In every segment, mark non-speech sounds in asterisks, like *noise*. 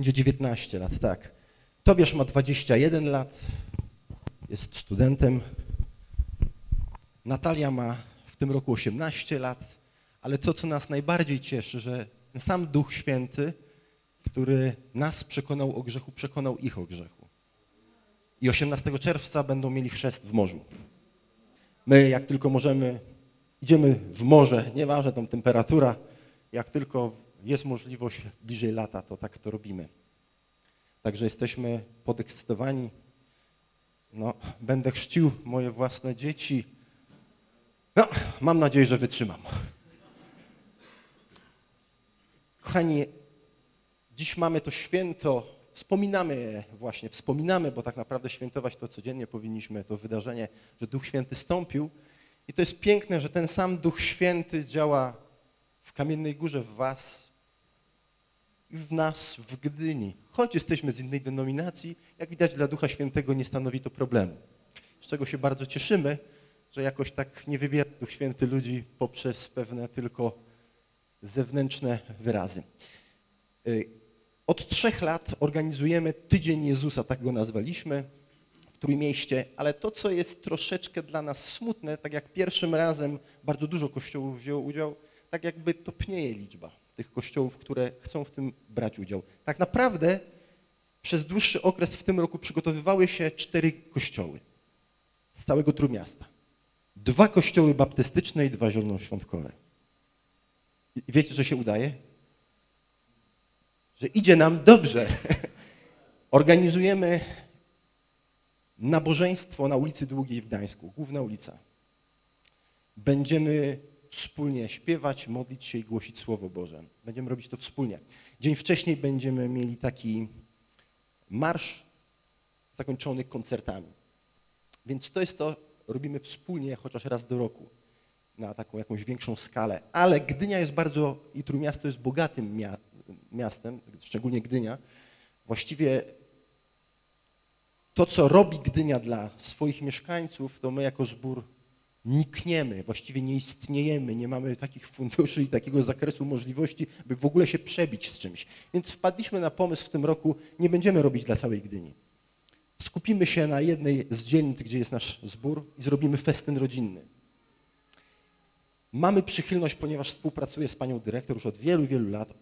Będzie 19 lat, tak. Tobiasz ma 21 lat, jest studentem. Natalia ma w tym roku 18 lat, ale to, co nas najbardziej cieszy, że sam Duch Święty, który nas przekonał o grzechu, przekonał ich o grzechu. I 18 czerwca będą mieli chrzest w morzu. My, jak tylko możemy, idziemy w morze, nieważne tam temperatura, jak tylko jest możliwość bliżej lata, to tak to robimy. Także jesteśmy podekscytowani. No, będę chrzcił moje własne dzieci. No, mam nadzieję, że wytrzymam. Kochani, dziś mamy to święto, wspominamy właśnie, wspominamy, bo tak naprawdę świętować to codziennie powinniśmy, to wydarzenie, że Duch Święty stąpił. I to jest piękne, że ten sam Duch Święty działa w Kamiennej Górze w was w nas w Gdyni. Choć jesteśmy z innej denominacji, jak widać dla Ducha Świętego nie stanowi to problemu. Z czego się bardzo cieszymy, że jakoś tak nie wybiera Duch Święty ludzi poprzez pewne tylko zewnętrzne wyrazy. Y, Od trzech lat organizujemy Tydzień Jezusa, tak go nazwaliśmy, w Trójmieście, ale to, co jest troszeczkę dla nas smutne, tak jak pierwszym razem bardzo dużo kościołów wzięło udział, tak jakby topnieje liczba tych kościołów, które chcą w tym brać udział. Tak naprawdę przez dłuższy okres w tym roku przygotowywały się cztery kościoły z całego Trójmiasta. Dwa kościoły baptystyczne i dwa zielonoświątkowe. I wiecie, co się udaje? Że idzie nam dobrze. *laughs* Organizujemy nabożeństwo na ulicy Długiej w Gdańsku, główna ulica. Będziemy wspólnie śpiewać, modlić się i głosić Słowo Boże. Będziemy robić to wspólnie. Dzień wcześniej będziemy mieli taki marsz zakończony koncertami. Więc to jest to, robimy wspólnie chociaż raz do roku na taką jakąś większą skalę. Ale Gdynia jest bardzo, i Trójmiasto jest bogatym mia miastem, szczególnie Gdynia. Właściwie to, co robi Gdynia dla swoich mieszkańców, to my jako zbór nikniemy, właściwie nie istniejemy, nie mamy takich funduszy i takiego zakresu możliwości, by w ogóle się przebić z czymś. Więc wpadliśmy na pomysł w tym roku, nie będziemy robić dla całej Gdyni. Skupimy się na jednej z dzielnic, gdzie jest nasz zbór i zrobimy festyn rodzinny. Mamy przychylność, ponieważ współpracuję z panią dyrektor już od wielu, wielu lat.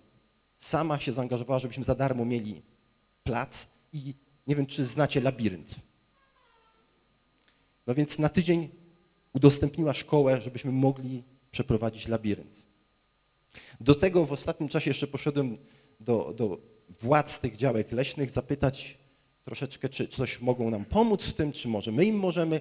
Sama się zaangażowała, żebyśmy za darmo mieli plac i nie wiem, czy znacie labirynt. No więc na tydzień udostępniła szkołę, żebyśmy mogli przeprowadzić labirynt. Do tego w ostatnim czasie jeszcze poszedłem do, do władz tych działek leśnych zapytać troszeczkę, czy coś mogą nam pomóc w tym, czy może my im możemy.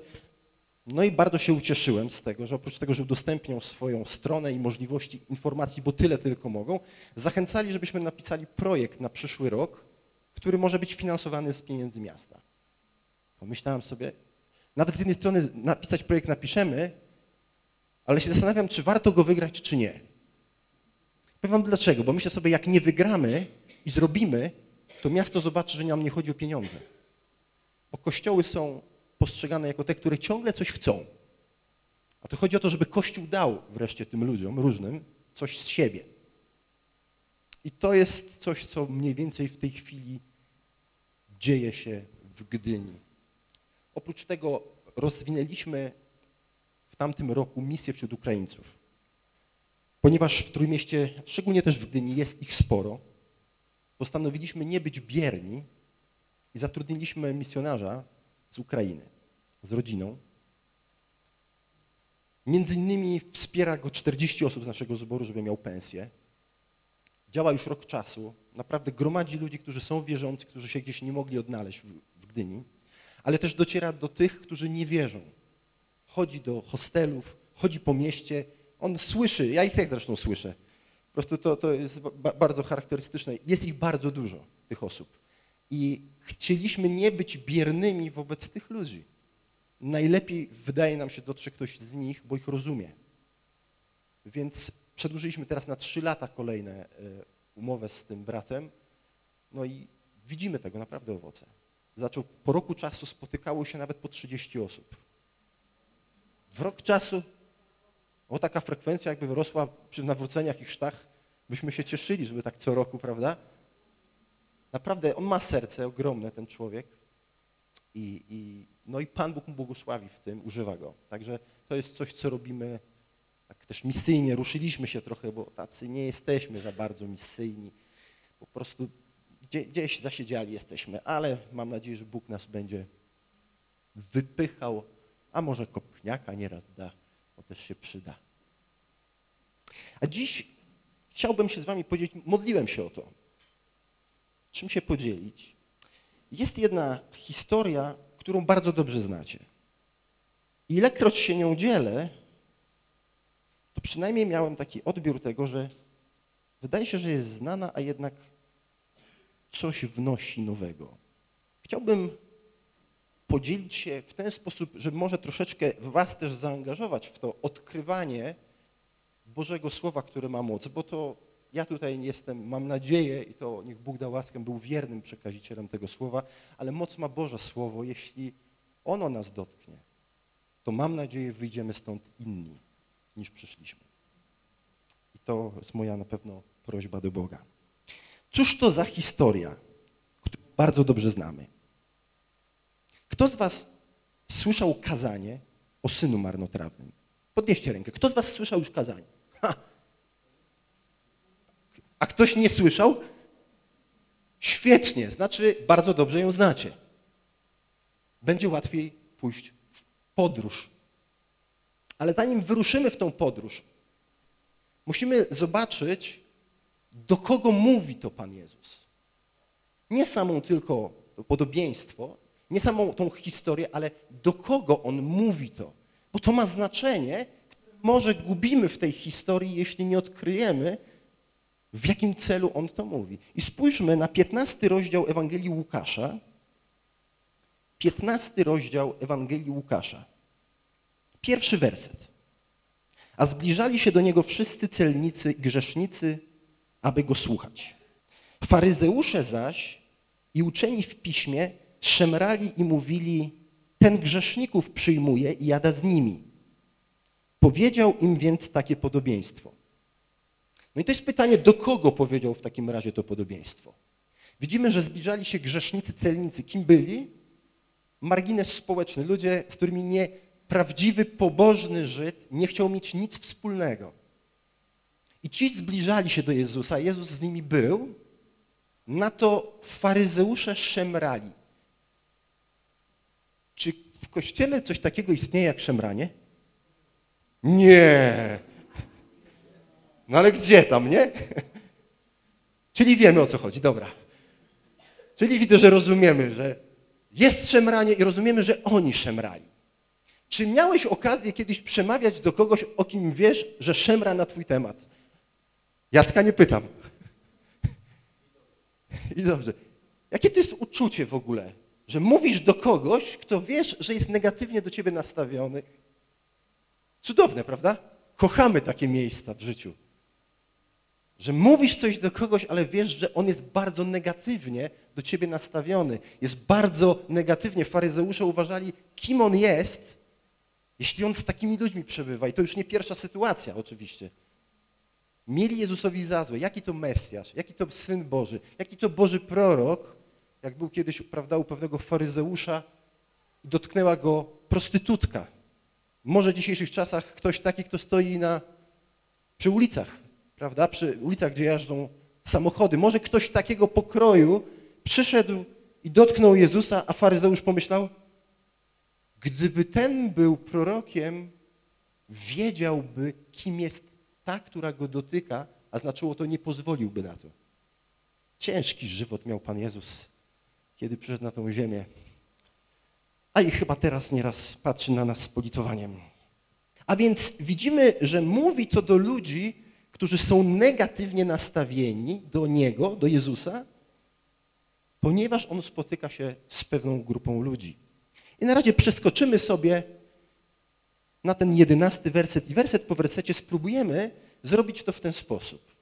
No i bardzo się ucieszyłem z tego, że oprócz tego, że udostępnią swoją stronę i możliwości informacji, bo tyle tylko mogą, zachęcali, żebyśmy napisali projekt na przyszły rok, który może być finansowany z pieniędzy miasta. Pomyślałem sobie, nawet z jednej strony napisać projekt napiszemy, ale się zastanawiam, czy warto go wygrać, czy nie. Powiem wam dlaczego, bo myślę sobie, jak nie wygramy i zrobimy, to miasto zobaczy, że nam nie chodzi o pieniądze. Bo kościoły są postrzegane jako te, które ciągle coś chcą. A to chodzi o to, żeby Kościół dał wreszcie tym ludziom różnym coś z siebie. I to jest coś, co mniej więcej w tej chwili dzieje się w Gdyni. Oprócz tego rozwinęliśmy w tamtym roku misję wśród Ukraińców. Ponieważ w Trójmieście, szczególnie też w Gdyni, jest ich sporo, postanowiliśmy nie być bierni i zatrudniliśmy misjonarza z Ukrainy, z rodziną. Między innymi wspiera go 40 osób z naszego zboru, żeby miał pensję. Działa już rok czasu. Naprawdę gromadzi ludzi, którzy są wierzący, którzy się gdzieś nie mogli odnaleźć w, w Gdyni, ale też dociera do tych, którzy nie wierzą. Chodzi do hostelów, chodzi po mieście. On słyszy, ja ich też zresztą słyszę. Po prostu to, to jest ba bardzo charakterystyczne. Jest ich bardzo dużo, tych osób. I chcieliśmy nie być biernymi wobec tych ludzi. Najlepiej wydaje nam się dotrzeć ktoś z nich, bo ich rozumie. Więc przedłużyliśmy teraz na trzy lata kolejne e, umowę z tym bratem. No i widzimy tego naprawdę owoce. Zaczął, po roku czasu spotykało się nawet po 30 osób. W rok czasu, o taka frekwencja jakby wyrosła przy nawróceniach i chrztach, byśmy się cieszyli, żeby tak co roku, prawda? Naprawdę, on ma serce ogromne, ten człowiek. I, i, no i Pan Bóg mu błogosławi w tym, używa go. Także to jest coś, co robimy tak też misyjnie. Ruszyliśmy się trochę, bo tacy nie jesteśmy za bardzo misyjni. Po prostu gdzie, gdzieś zasiedziali jesteśmy, ale mam nadzieję, że Bóg nas będzie wypychał, a może kopniaka nieraz da, bo też się przyda. A dziś chciałbym się z wami podzielić, modliłem się o to. Czym się podzielić? Jest jedna historia, którą bardzo dobrze znacie. Ilekroć się nią dzielę, to przynajmniej miałem taki odbiór tego, że wydaje się, że jest znana, a jednak coś wnosi nowego. Chciałbym podzielić się w ten sposób, żeby może troszeczkę was też zaangażować w to odkrywanie Bożego Słowa, które ma moc, bo to ja tutaj jestem, mam nadzieję i to niech Bóg da łaskę, był wiernym przekazicielem tego Słowa, ale moc ma Boże Słowo, jeśli ono nas dotknie, to mam nadzieję wyjdziemy stąd inni niż przyszliśmy. I to jest moja na pewno prośba do Boga. Cóż to za historia, którą bardzo dobrze znamy? Kto z was słyszał kazanie o synu marnotrawnym? Podnieście rękę. Kto z was słyszał już kazanie? Ha. A ktoś nie słyszał? Świetnie, znaczy bardzo dobrze ją znacie. Będzie łatwiej pójść w podróż. Ale zanim wyruszymy w tą podróż, musimy zobaczyć, do kogo mówi to Pan Jezus. Nie samą tylko podobieństwo, nie samą tą historię, ale do kogo On mówi to. Bo to ma znaczenie, może gubimy w tej historii, jeśli nie odkryjemy, w jakim celu On to mówi. I spójrzmy na 15 rozdział Ewangelii Łukasza. 15 rozdział Ewangelii Łukasza. Pierwszy werset. A zbliżali się do Niego wszyscy celnicy i grzesznicy, aby Go słuchać. Faryzeusze zaś i uczeni w piśmie szemrali i mówili, ten grzeszników przyjmuje i jada z nimi. Powiedział im więc takie podobieństwo. No i to jest pytanie, do kogo powiedział w takim razie to podobieństwo? Widzimy, że zbliżali się grzesznicy, celnicy. Kim byli? Margines społeczny, ludzie, z którymi nie prawdziwy, pobożny Żyd nie chciał mieć nic wspólnego. I ci zbliżali się do Jezusa, Jezus z nimi był, na to faryzeusze szemrali. Czy w kościele coś takiego istnieje jak szemranie? Nie. No ale gdzie tam, nie? Czyli wiemy o co chodzi, dobra. Czyli widzę, że rozumiemy, że jest szemranie i rozumiemy, że oni szemrali. Czy miałeś okazję kiedyś przemawiać do kogoś, o kim wiesz, że szemra na twój temat? Jacka nie pytam. I dobrze. Jakie to jest uczucie w ogóle, że mówisz do kogoś, kto wiesz, że jest negatywnie do ciebie nastawiony? Cudowne, prawda? Kochamy takie miejsca w życiu. Że mówisz coś do kogoś, ale wiesz, że on jest bardzo negatywnie do ciebie nastawiony. Jest bardzo negatywnie. Faryzeusze uważali, kim on jest, jeśli on z takimi ludźmi przebywa. I to już nie pierwsza sytuacja oczywiście. Mieli Jezusowi za złe. Jaki to Mesjasz, jaki to Syn Boży, jaki to Boży prorok, jak był kiedyś, prawda, u pewnego faryzeusza i dotknęła go prostytutka. Może w dzisiejszych czasach ktoś taki, kto stoi na, przy ulicach, prawda, przy ulicach, gdzie jeżdżą samochody. Może ktoś takiego pokroju przyszedł i dotknął Jezusa, a faryzeusz pomyślał, gdyby ten był prorokiem, wiedziałby, kim jest ta, która go dotyka, a znaczyło to nie pozwoliłby na to. Ciężki żywot miał Pan Jezus, kiedy przyszedł na tą ziemię. A i chyba teraz nieraz patrzy na nas z politowaniem. A więc widzimy, że mówi to do ludzi, którzy są negatywnie nastawieni do Niego, do Jezusa, ponieważ On spotyka się z pewną grupą ludzi. I na razie przeskoczymy sobie na ten jedenasty werset i werset po wersecie spróbujemy zrobić to w ten sposób.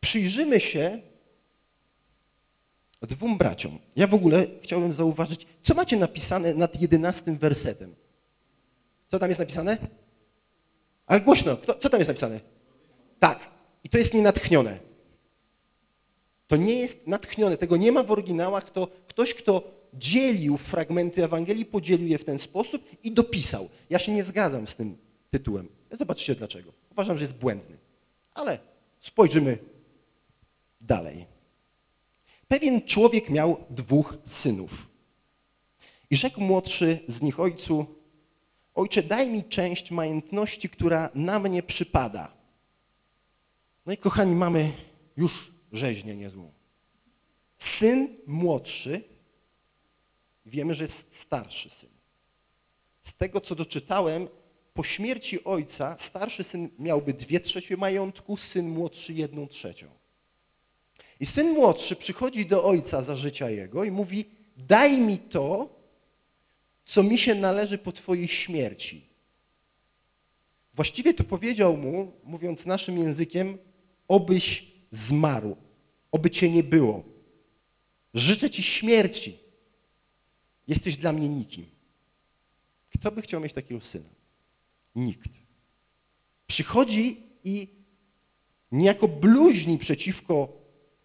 Przyjrzymy się dwóm braciom. Ja w ogóle chciałbym zauważyć, co macie napisane nad jedenastym wersetem. Co tam jest napisane? Ale głośno, Kto, co tam jest napisane? Tak. I to jest nienatchnione. To nie jest natchnione, tego nie ma w oryginałach, to ktoś, kto dzielił fragmenty Ewangelii, podzielił je w ten sposób i dopisał. Ja się nie zgadzam z tym tytułem. Zobaczcie dlaczego. Uważam, że jest błędny. Ale spojrzymy dalej. Pewien człowiek miał dwóch synów. I rzekł młodszy z nich ojcu, ojcze, daj mi część majątności, która na mnie przypada. No i kochani, mamy już rzeźnię niezłą. Syn młodszy, wiemy, że jest starszy syn. Z tego, co doczytałem, po śmierci ojca starszy syn miałby dwie trzecie majątku, syn młodszy jedną trzecią. I syn młodszy przychodzi do ojca za życia jego i mówi, daj mi to, co mi się należy po twojej śmierci. Właściwie to powiedział mu, mówiąc naszym językiem, obyś zmarł, oby cię nie było. Życzę ci śmierci. Jesteś dla mnie nikim. Kto by chciał mieć takiego syna? Nikt. Przychodzi i niejako bluźni przeciwko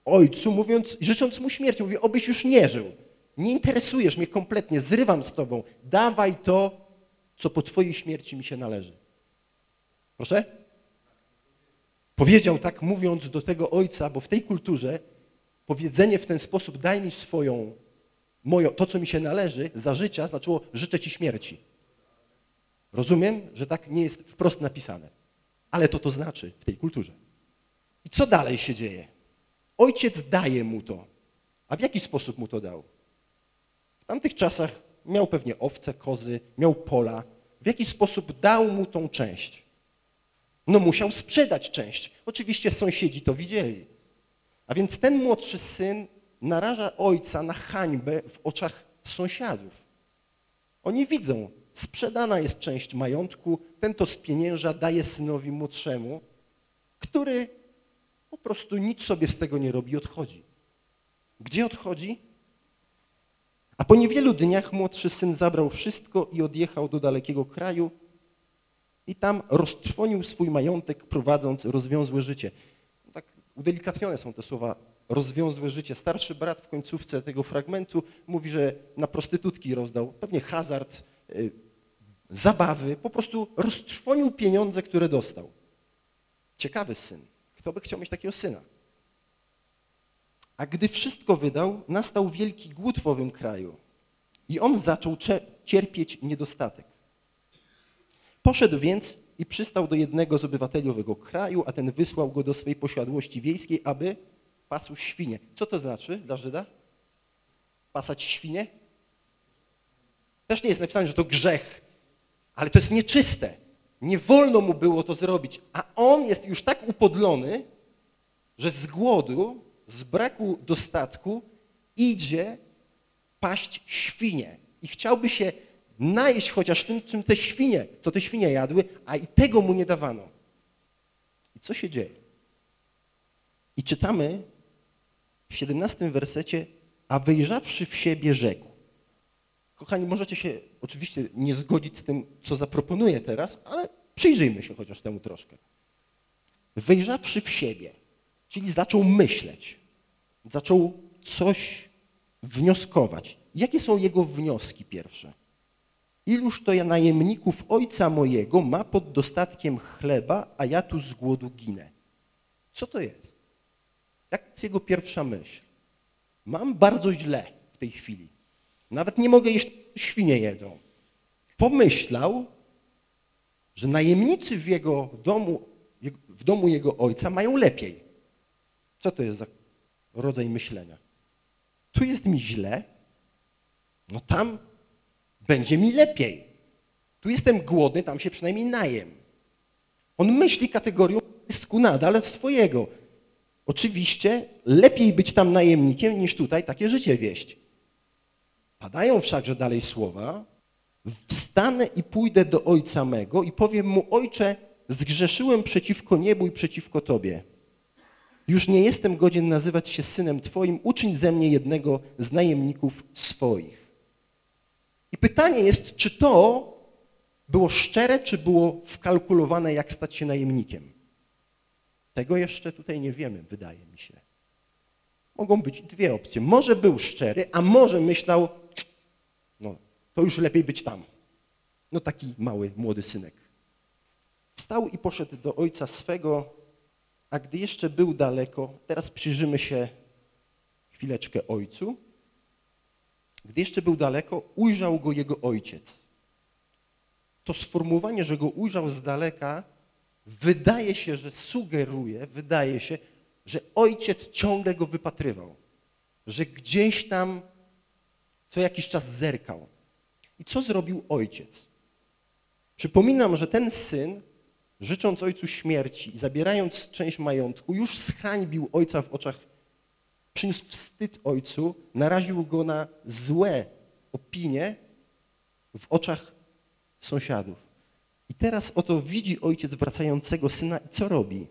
ojcu, mówiąc, życząc mu śmierci. Mówi, obyś już nie żył. Nie interesujesz mnie kompletnie, zrywam z tobą. Dawaj to, co po twojej śmierci mi się należy. Proszę? Powiedział tak, mówiąc do tego ojca, bo w tej kulturze powiedzenie w ten sposób, daj mi swoją, to, co mi się należy za życia, znaczyło, życzę ci śmierci. Rozumiem, że tak nie jest wprost napisane. Ale to to znaczy w tej kulturze. I co dalej się dzieje? Ojciec daje mu to. A w jaki sposób mu to dał? W tamtych czasach miał pewnie owce, kozy, miał pola. W jaki sposób dał mu tą część? No musiał sprzedać część. Oczywiście sąsiedzi to widzieli. A więc ten młodszy syn naraża ojca na hańbę w oczach sąsiadów. Oni widzą, sprzedana jest część majątku, ten to spienięża daje synowi młodszemu, który po prostu nic sobie z tego nie robi odchodzi. Gdzie odchodzi? A po niewielu dniach młodszy syn zabrał wszystko i odjechał do dalekiego kraju i tam roztrwonił swój majątek, prowadząc rozwiązłe życie. Tak udelikatnione są te słowa rozwiązłe życie. Starszy brat w końcówce tego fragmentu mówi, że na prostytutki rozdał, pewnie hazard, y, zabawy, po prostu roztrwonił pieniądze, które dostał. Ciekawy syn. Kto by chciał mieć takiego syna? A gdy wszystko wydał, nastał wielki głód w owym kraju i on zaczął cierpieć niedostatek. Poszedł więc i przystał do jednego z obywateli owego kraju, a ten wysłał go do swej posiadłości wiejskiej, aby pasł świnie. Co to znaczy dla Żyda? Pasać świnie? Też nie jest napisane, że to grzech, ale to jest nieczyste. Nie wolno mu było to zrobić, a on jest już tak upodlony, że z głodu, z braku dostatku idzie paść świnie i chciałby się najeść chociaż tym, czym te świnie, co te świnie jadły, a i tego mu nie dawano. I co się dzieje? I czytamy w 17 wersecie, a wyjrzawszy w siebie rzekł. Kochani, możecie się oczywiście nie zgodzić z tym, co zaproponuję teraz, ale przyjrzyjmy się chociaż temu troszkę. Wyjrzawszy w siebie, czyli zaczął myśleć, zaczął coś wnioskować. Jakie są jego wnioski pierwsze? Iluż to ja najemników ojca mojego ma pod dostatkiem chleba, a ja tu z głodu ginę. Co to jest? Jak jest jego pierwsza myśl? Mam bardzo źle w tej chwili. Nawet nie mogę jeść, świnie jedzą. Pomyślał, że najemnicy w jego domu, w domu jego ojca mają lepiej. Co to jest za rodzaj myślenia? Tu jest mi źle, no tam będzie mi lepiej. Tu jestem głodny, tam się przynajmniej najem. On myśli kategorią zysku nadal swojego. Oczywiście lepiej być tam najemnikiem, niż tutaj takie życie wieść. Padają wszakże dalej słowa, wstanę i pójdę do ojca mego i powiem mu, ojcze, zgrzeszyłem przeciwko niebu i przeciwko Tobie. Już nie jestem godzien nazywać się synem Twoim, uczyń ze mnie jednego z najemników swoich. I pytanie jest, czy to było szczere, czy było wkalkulowane, jak stać się najemnikiem. Tego jeszcze tutaj nie wiemy, wydaje mi się. Mogą być dwie opcje. Może był szczery, a może myślał, no to już lepiej być tam. No taki mały, młody synek. Wstał i poszedł do ojca swego, a gdy jeszcze był daleko, teraz przyjrzymy się chwileczkę ojcu. Gdy jeszcze był daleko, ujrzał go jego ojciec. To sformułowanie, że go ujrzał z daleka, wydaje się, że sugeruje, wydaje się, że ojciec ciągle go wypatrywał, że gdzieś tam co jakiś czas zerkał. I co zrobił ojciec? Przypominam, że ten syn, życząc ojcu śmierci i zabierając część majątku, już zhańbił ojca w oczach, przyniósł wstyd ojcu, naraził go na złe opinie w oczach sąsiadów. I teraz oto widzi ojciec wracającego syna i co robi?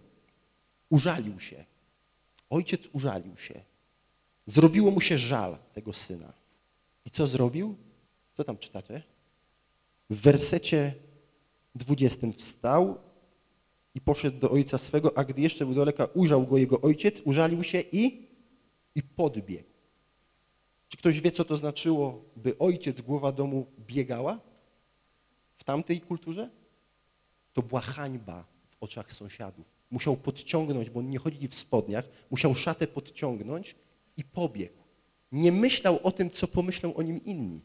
Użalił się. Ojciec użalił się. Zrobiło mu się żal tego syna. I co zrobił? Co tam czytacie? W wersecie 20 wstał i poszedł do ojca swego, a gdy jeszcze był daleka, ujrzał go jego ojciec, użalił się i, i podbiegł. Czy ktoś wie, co to znaczyło, by ojciec, głowa domu biegała w tamtej kulturze? To była hańba w oczach sąsiadów. Musiał podciągnąć, bo nie chodzi w spodniach, musiał szatę podciągnąć i pobiegł. Nie myślał o tym, co pomyślą o nim inni.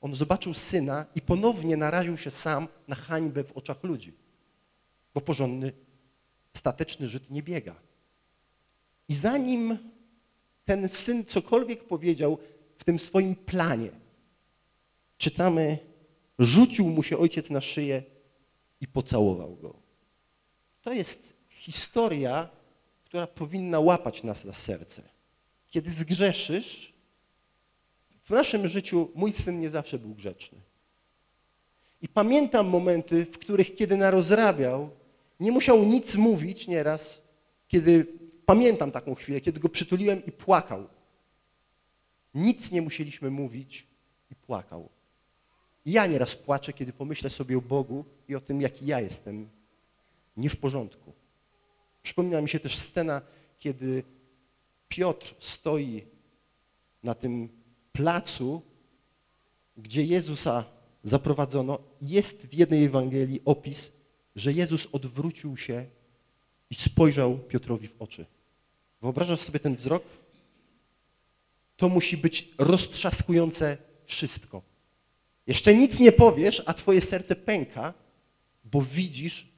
On zobaczył syna i ponownie naraził się sam na hańbę w oczach ludzi. Bo porządny, stateczny Żyd nie biega. I zanim ten syn cokolwiek powiedział w tym swoim planie, czytamy, rzucił mu się ojciec na szyję i pocałował go. To jest historia, która powinna łapać nas za serce. Kiedy zgrzeszysz, w naszym życiu mój syn nie zawsze był grzeczny. I pamiętam momenty, w których kiedy narozrabiał, nie musiał nic mówić nieraz, kiedy, pamiętam taką chwilę, kiedy go przytuliłem i płakał. Nic nie musieliśmy mówić i płakał. Ja nieraz płaczę, kiedy pomyślę sobie o Bogu i o tym, jaki ja jestem nie w porządku. Przypomina mi się też scena, kiedy Piotr stoi na tym placu, gdzie Jezusa zaprowadzono. Jest w jednej Ewangelii opis, że Jezus odwrócił się i spojrzał Piotrowi w oczy. Wyobrażasz sobie ten wzrok? To musi być roztrzaskujące wszystko. Jeszcze nic nie powiesz, a twoje serce pęka, bo widzisz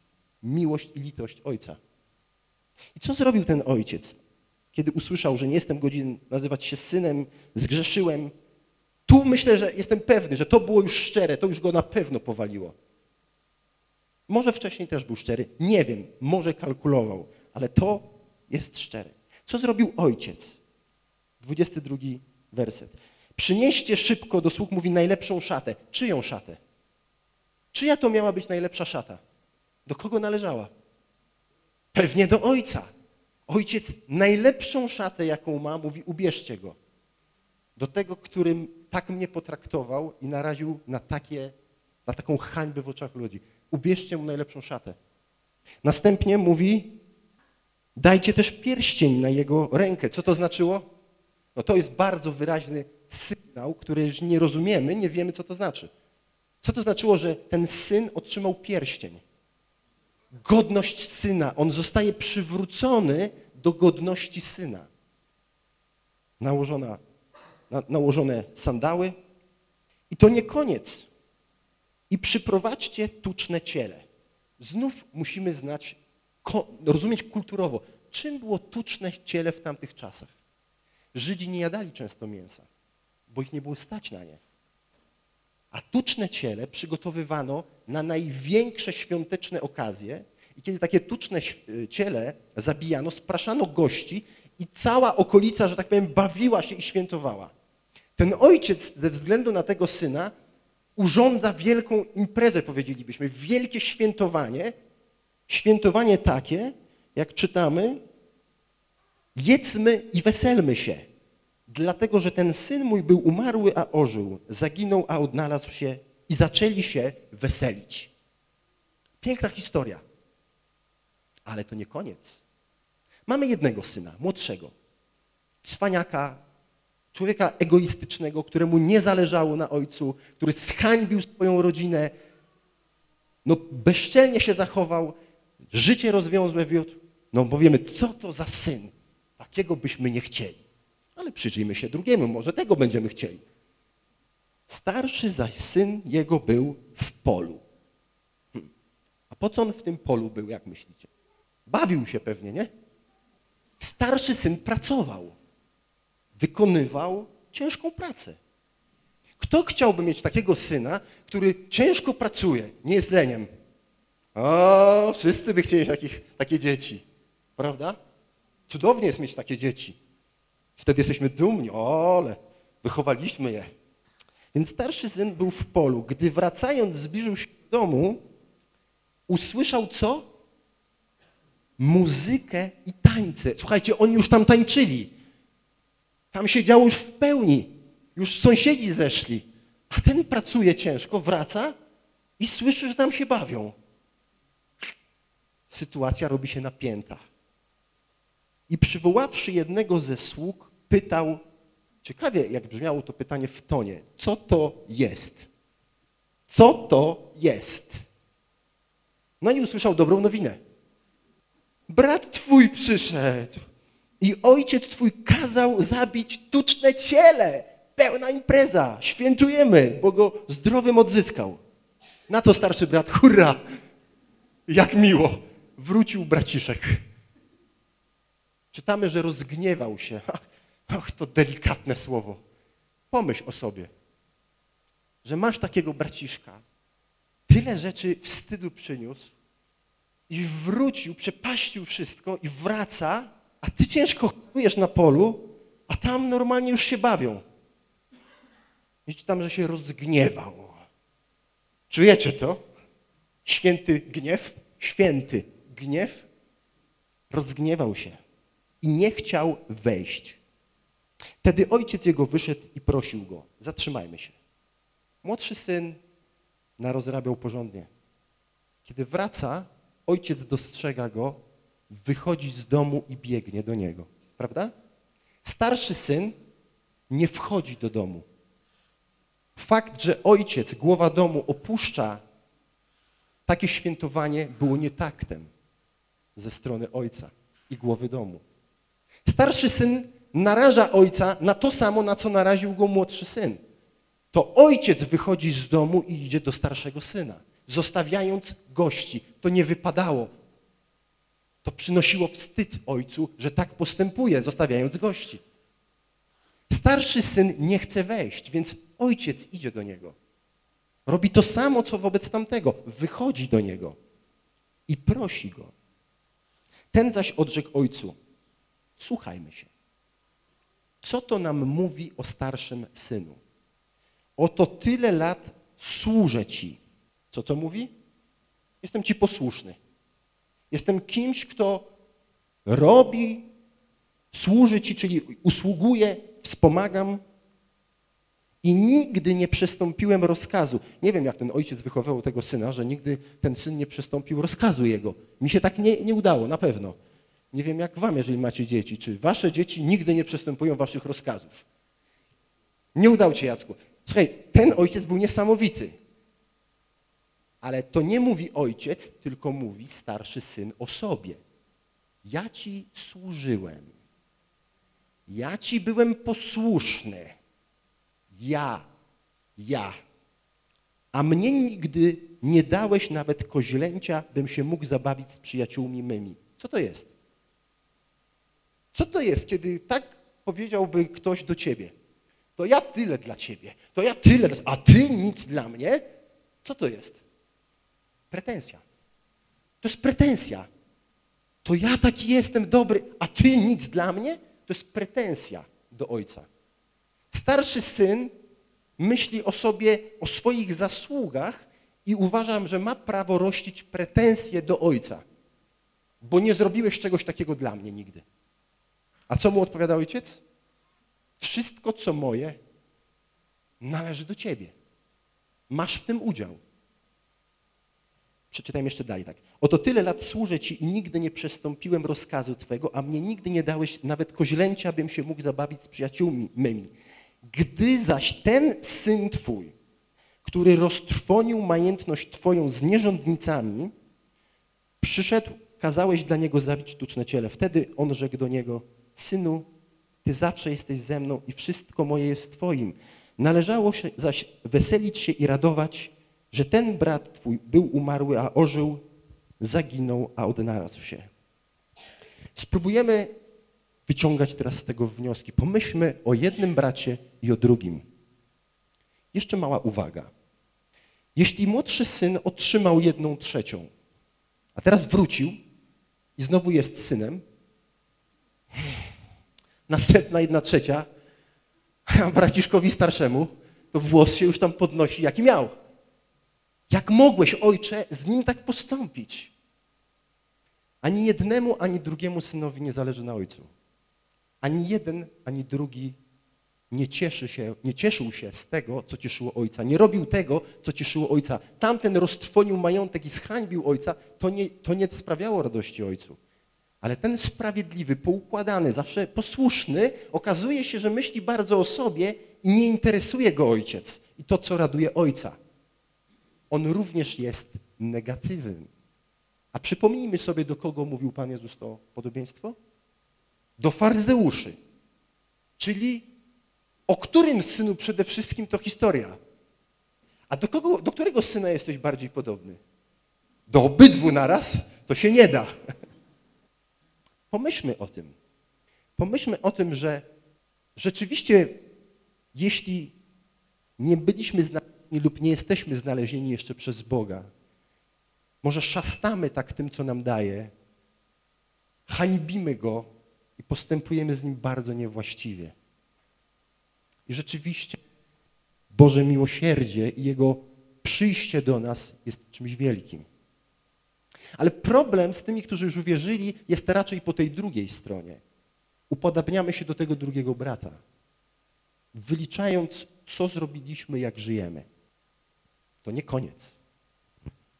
miłość i litość ojca. I co zrobił ten ojciec, kiedy usłyszał, że nie jestem godzien nazywać się synem, zgrzeszyłem? Tu myślę, że jestem pewny, że to było już szczere, to już go na pewno powaliło. Może wcześniej też był szczery, nie wiem, może kalkulował, ale to jest szczere. Co zrobił ojciec? 22 werset. Przynieście szybko, do sług mówi, najlepszą szatę. Czyją szatę? Czyja to miała być najlepsza szata? Do kogo należała? Pewnie do ojca. Ojciec najlepszą szatę, jaką ma, mówi, ubierzcie go. Do tego, którym tak mnie potraktował i naraził na, takie, na taką hańbę w oczach ludzi. Ubierzcie mu najlepszą szatę. Następnie mówi, dajcie też pierścień na jego rękę. Co to znaczyło? No to jest bardzo wyraźny sygnał, który już nie rozumiemy, nie wiemy, co to znaczy. Co to znaczyło, że ten syn otrzymał pierścień? Godność syna. On zostaje przywrócony do godności syna. Nałożona, na, nałożone sandały. I to nie koniec. I przyprowadźcie tuczne ciele. Znów musimy znać, rozumieć kulturowo, czym było tuczne ciele w tamtych czasach. Żydzi nie jadali często mięsa, bo ich nie było stać na nie. A tuczne ciele przygotowywano na największe świąteczne okazje i kiedy takie tuczne ciele zabijano, spraszano gości i cała okolica, że tak powiem, bawiła się i świętowała. Ten ojciec ze względu na tego syna urządza wielką imprezę, powiedzielibyśmy, wielkie świętowanie, świętowanie takie, jak czytamy, jedzmy i weselmy się, dlatego że ten syn mój był umarły, a ożył, zaginął, a odnalazł się i zaczęli się weselić. Piękna historia. Ale to nie koniec. Mamy jednego syna, młodszego. cwaniaka, człowieka egoistycznego, któremu nie zależało na ojcu, który zhańbił swoją rodzinę, no bezczelnie się zachował, życie rozwiązłe wiódł, no bo wiemy, co to za syn, takiego byśmy nie chcieli. Ale przyjrzyjmy się drugiemu, może tego będziemy chcieli. Starszy zaś syn jego był w polu. Hm. A po co on w tym polu był, jak myślicie? Bawił się pewnie, nie? Starszy syn pracował. Wykonywał ciężką pracę. Kto chciałby mieć takiego syna, który ciężko pracuje, nie jest leniem? O, wszyscy by chcieli takich, takie dzieci, prawda? Cudownie jest mieć takie dzieci. Wtedy jesteśmy dumni, o, ale wychowaliśmy je. Więc starszy syn był w polu. Gdy wracając zbliżył się do domu, usłyszał co? Muzykę i tańce. Słuchajcie, oni już tam tańczyli. Tam się działo już w pełni. Już sąsiedzi zeszli. A ten pracuje ciężko, wraca i słyszy, że tam się bawią. Sytuacja robi się napięta. I przywoławszy jednego ze sług, pytał, ciekawie jak brzmiało to pytanie w tonie, co to jest? Co to jest? No i usłyszał dobrą nowinę. Brat twój przyszedł i ojciec twój kazał zabić tuczne ciele. Pełna impreza, świętujemy, bo go zdrowym odzyskał. Na to starszy brat, hurra, jak miło, wrócił braciszek. Czytamy, że rozgniewał się. Ach, to delikatne słowo. Pomyśl o sobie, że masz takiego braciszka, tyle rzeczy wstydu przyniósł i wrócił, przepaścił wszystko i wraca, a ty ciężko chujesz na polu, a tam normalnie już się bawią. I czytam, że się rozgniewał. Czujecie to? Święty gniew? Święty gniew rozgniewał się i nie chciał wejść. Wtedy ojciec jego wyszedł i prosił go, zatrzymajmy się. Młodszy syn narozrabiał porządnie. Kiedy wraca, ojciec dostrzega go, wychodzi z domu i biegnie do niego. Prawda? Starszy syn nie wchodzi do domu. Fakt, że ojciec, głowa domu, opuszcza takie świętowanie, było nietaktem ze strony ojca i głowy domu. Starszy syn naraża ojca na to samo, na co naraził go młodszy syn. To ojciec wychodzi z domu i idzie do starszego syna, zostawiając gości. To nie wypadało. To przynosiło wstyd ojcu, że tak postępuje, zostawiając gości. Starszy syn nie chce wejść, więc ojciec idzie do niego. Robi to samo, co wobec tamtego. Wychodzi do niego i prosi go. Ten zaś odrzekł ojcu, słuchajmy się. Co to nam mówi o starszym synu? Oto tyle lat służę Ci. Co to mówi? Jestem Ci posłuszny. Jestem kimś, kto robi, służy Ci, czyli usługuje, wspomagam i nigdy nie przestąpiłem rozkazu. Nie wiem, jak ten ojciec wychowywał tego syna, że nigdy ten syn nie przestąpił rozkazu jego. Mi się tak nie, nie udało, na pewno. Nie wiem jak wam, jeżeli macie dzieci, czy wasze dzieci nigdy nie przestępują waszych rozkazów. Nie udał cię, Jacku. Słuchaj, ten ojciec był niesamowity. Ale to nie mówi ojciec, tylko mówi starszy syn o sobie. Ja ci służyłem. Ja ci byłem posłuszny. Ja, ja. A mnie nigdy nie dałeś nawet koźlęcia, bym się mógł zabawić z przyjaciółmi mymi. Co to jest? Co to jest, kiedy tak powiedziałby ktoś do ciebie? To ja tyle dla ciebie, to ja tyle, a ty nic dla mnie? Co to jest? Pretensja. To jest pretensja. To ja taki jestem dobry, a ty nic dla mnie? To jest pretensja do ojca. Starszy syn myśli o sobie, o swoich zasługach i uważam, że ma prawo rościć pretensje do ojca, bo nie zrobiłeś czegoś takiego dla mnie nigdy. A co mu odpowiada ojciec? Wszystko, co moje, należy do ciebie. Masz w tym udział. Przeczytajmy jeszcze dalej tak. Oto tyle lat służę Ci i nigdy nie przestąpiłem rozkazu Twego, a mnie nigdy nie dałeś nawet koźlęcia, bym się mógł zabawić z przyjaciółmi mymi. Gdy zaś ten syn Twój, który roztrwonił majętność Twoją z nierządnicami, przyszedł, kazałeś dla niego zabić tuczne ciele. Wtedy on rzekł do niego, synu, Ty zawsze jesteś ze mną i wszystko moje jest Twoim. Należało się zaś weselić się i radować, że ten brat Twój był umarły, a ożył, zaginął, a odnalazł się. Spróbujemy wyciągać teraz z tego wnioski. Pomyślmy o jednym bracie i o drugim. Jeszcze mała uwaga. Jeśli młodszy syn otrzymał jedną trzecią, a teraz wrócił i znowu jest synem, następna jedna trzecia, a braciszkowi starszemu to włos się już tam podnosi, jaki miał. Jak mogłeś, ojcze, z nim tak postąpić? Ani jednemu, ani drugiemu synowi nie zależy na ojcu. Ani jeden, ani drugi nie, cieszy się, nie cieszył się z tego, co cieszyło ojca. Nie robił tego, co cieszyło ojca. Tamten roztrwonił majątek i zhańbił ojca, to nie, to nie sprawiało radości ojcu. Ale ten sprawiedliwy, poukładany, zawsze posłuszny, okazuje się, że myśli bardzo o sobie i nie interesuje go ojciec i to, co raduje ojca. On również jest negatywny. A przypomnijmy sobie, do kogo mówił Pan Jezus to podobieństwo? Do faryzeuszy. Czyli o którym synu przede wszystkim to historia? A do, kogo, do którego syna jesteś bardziej podobny? Do obydwu naraz? To się nie da. Pomyślmy o tym. Pomyślmy o tym, że rzeczywiście, jeśli nie byliśmy znalezieni lub nie jesteśmy znalezieni jeszcze przez Boga, może szastamy tak tym, co nam daje, hańbimy Go i postępujemy z Nim bardzo niewłaściwie. I rzeczywiście Boże miłosierdzie i Jego przyjście do nas jest czymś wielkim. Ale problem z tymi, którzy już uwierzyli, jest raczej po tej drugiej stronie. Upodabniamy się do tego drugiego brata, wyliczając, co zrobiliśmy, jak żyjemy. To nie koniec.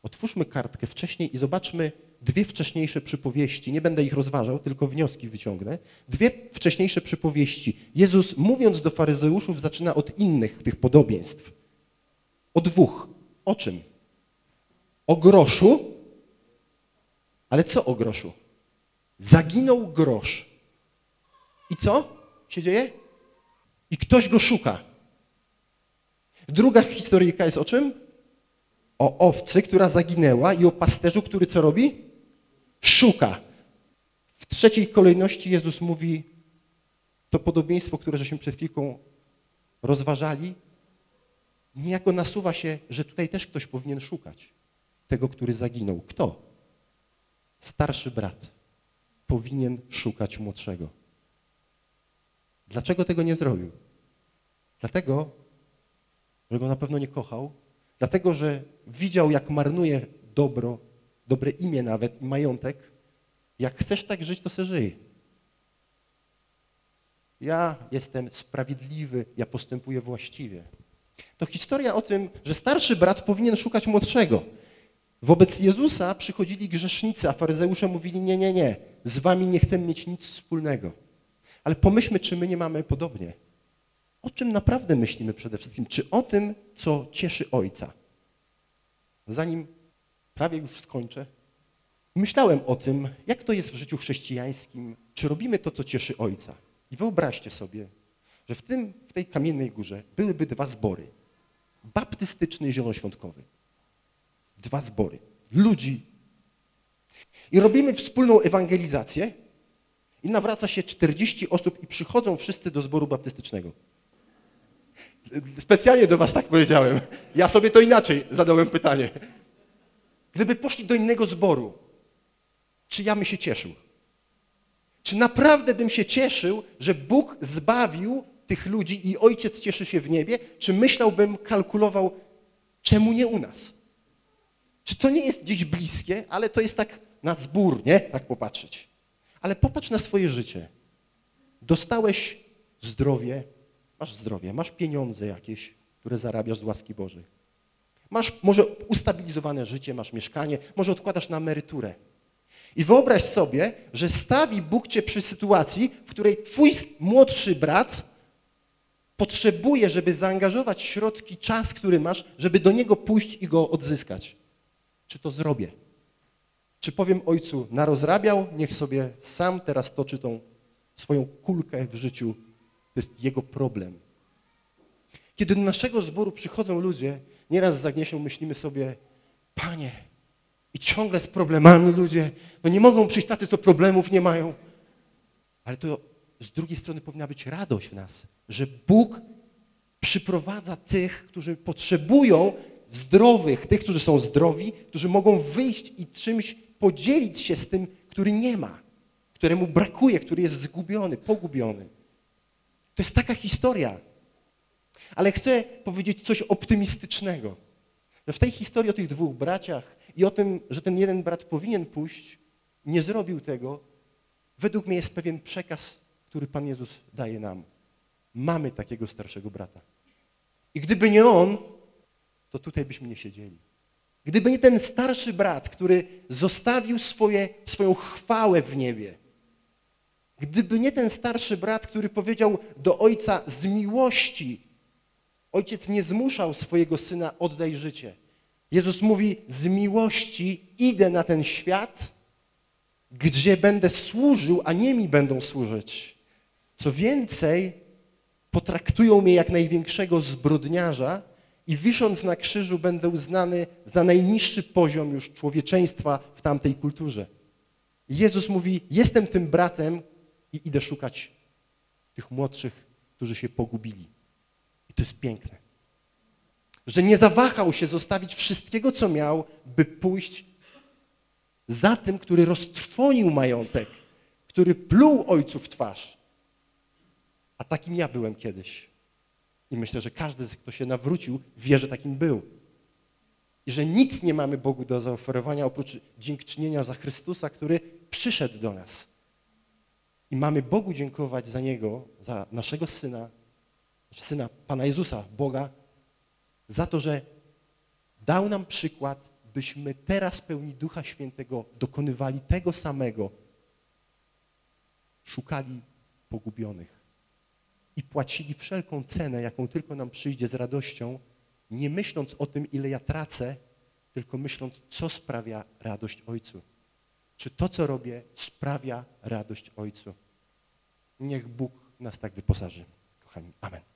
Otwórzmy kartkę wcześniej i zobaczmy dwie wcześniejsze przypowieści. Nie będę ich rozważał, tylko wnioski wyciągnę. Dwie wcześniejsze przypowieści. Jezus, mówiąc do faryzeuszów, zaczyna od innych tych podobieństw. O dwóch. O czym? O groszu. Ale co o groszu? Zaginął grosz. I co się dzieje? I ktoś go szuka. Druga historyjka jest o czym? O owcy, która zaginęła i o pasterzu, który co robi? Szuka. W trzeciej kolejności Jezus mówi, to podobieństwo, które żeśmy przed chwilką rozważali, niejako nasuwa się, że tutaj też ktoś powinien szukać tego, który zaginął. Kto? Starszy brat powinien szukać młodszego. Dlaczego tego nie zrobił? Dlatego, że go na pewno nie kochał, dlatego, że widział, jak marnuje dobro, dobre imię nawet i majątek. Jak chcesz tak żyć, to se żyj. Ja jestem sprawiedliwy, ja postępuję właściwie. To historia o tym, że starszy brat powinien szukać młodszego. Wobec Jezusa przychodzili grzesznicy, a faryzeusze mówili, nie, nie, nie, z wami nie chcemy mieć nic wspólnego. Ale pomyślmy, czy my nie mamy podobnie. O czym naprawdę myślimy przede wszystkim? Czy o tym, co cieszy Ojca? Zanim prawie już skończę, myślałem o tym, jak to jest w życiu chrześcijańskim, czy robimy to, co cieszy Ojca. I wyobraźcie sobie, że w, tym, w tej kamiennej górze byłyby dwa zbory. Baptystyczny i zielonoświątkowy. Dwa zbory. Ludzi. I robimy wspólną ewangelizację i nawraca się 40 osób i przychodzą wszyscy do zboru baptystycznego. Specjalnie do was tak powiedziałem. Ja sobie to inaczej zadałem pytanie. Gdyby poszli do innego zboru, czy ja bym się cieszył? Czy naprawdę bym się cieszył, że Bóg zbawił tych ludzi i Ojciec cieszy się w niebie? Czy myślałbym, kalkulował, czemu nie u nas? Czy to nie jest gdzieś bliskie, ale to jest tak na zbór, nie? Tak popatrzeć. Ale popatrz na swoje życie. Dostałeś zdrowie, masz zdrowie, masz pieniądze jakieś, które zarabiasz z łaski Bożej. Masz może ustabilizowane życie, masz mieszkanie, może odkładasz na emeryturę. I wyobraź sobie, że stawi Bóg cię przy sytuacji, w której twój młodszy brat potrzebuje, żeby zaangażować środki, czas, który masz, żeby do niego pójść i go odzyskać. Czy to zrobię? Czy powiem ojcu, narozrabiał, niech sobie sam teraz toczy tą swoją kulkę w życiu. To jest jego problem. Kiedy do naszego zboru przychodzą ludzie, nieraz z Agniesią myślimy sobie, Panie, i ciągle z problemami ludzie, no nie mogą przyjść tacy, co problemów nie mają. Ale to z drugiej strony powinna być radość w nas, że Bóg przyprowadza tych, którzy potrzebują zdrowych, tych, którzy są zdrowi, którzy mogą wyjść i czymś podzielić się z tym, który nie ma, któremu brakuje, który jest zgubiony, pogubiony. To jest taka historia. Ale chcę powiedzieć coś optymistycznego. Że w tej historii o tych dwóch braciach i o tym, że ten jeden brat powinien pójść, nie zrobił tego, według mnie jest pewien przekaz, który Pan Jezus daje nam. Mamy takiego starszego brata. I gdyby nie on, to tutaj byśmy nie siedzieli. Gdyby nie ten starszy brat, który zostawił swoje, swoją chwałę w niebie, gdyby nie ten starszy brat, który powiedział do ojca z miłości, ojciec nie zmuszał swojego syna, oddaj życie. Jezus mówi, z miłości idę na ten świat, gdzie będę służył, a nie mi będą służyć. Co więcej, potraktują mnie jak największego zbrodniarza i wisząc na krzyżu będę uznany za najniższy poziom już człowieczeństwa w tamtej kulturze. Jezus mówi, jestem tym bratem i idę szukać tych młodszych, którzy się pogubili. I to jest piękne. Że nie zawahał się zostawić wszystkiego, co miał, by pójść za tym, który roztrwonił majątek, który pluł ojcu w twarz. A takim ja byłem kiedyś. I myślę, że każdy, kto się nawrócił, wie, że takim był. I że nic nie mamy Bogu do zaoferowania oprócz dziękczynienia za Chrystusa, który przyszedł do nas. I mamy Bogu dziękować za Niego, za naszego Syna, Syna Pana Jezusa, Boga, za to, że dał nam przykład, byśmy teraz pełni Ducha Świętego dokonywali tego samego, szukali pogubionych i płacili wszelką cenę, jaką tylko nam przyjdzie z radością, nie myśląc o tym, ile ja tracę, tylko myśląc, co sprawia radość Ojcu. Czy to, co robię, sprawia radość Ojcu. Niech Bóg nas tak wyposaży. Kochani, amen.